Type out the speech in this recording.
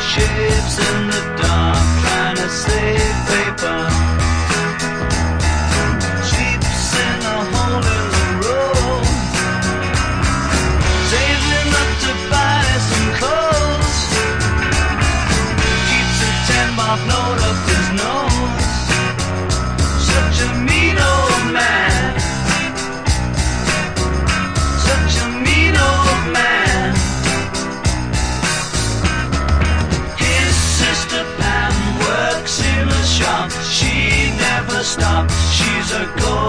shapes in the dark trying to save paper. In a hole in the road, saving up to buy some clothes. Keeps a ten bob note up his nose. She never stopped. She's a gold.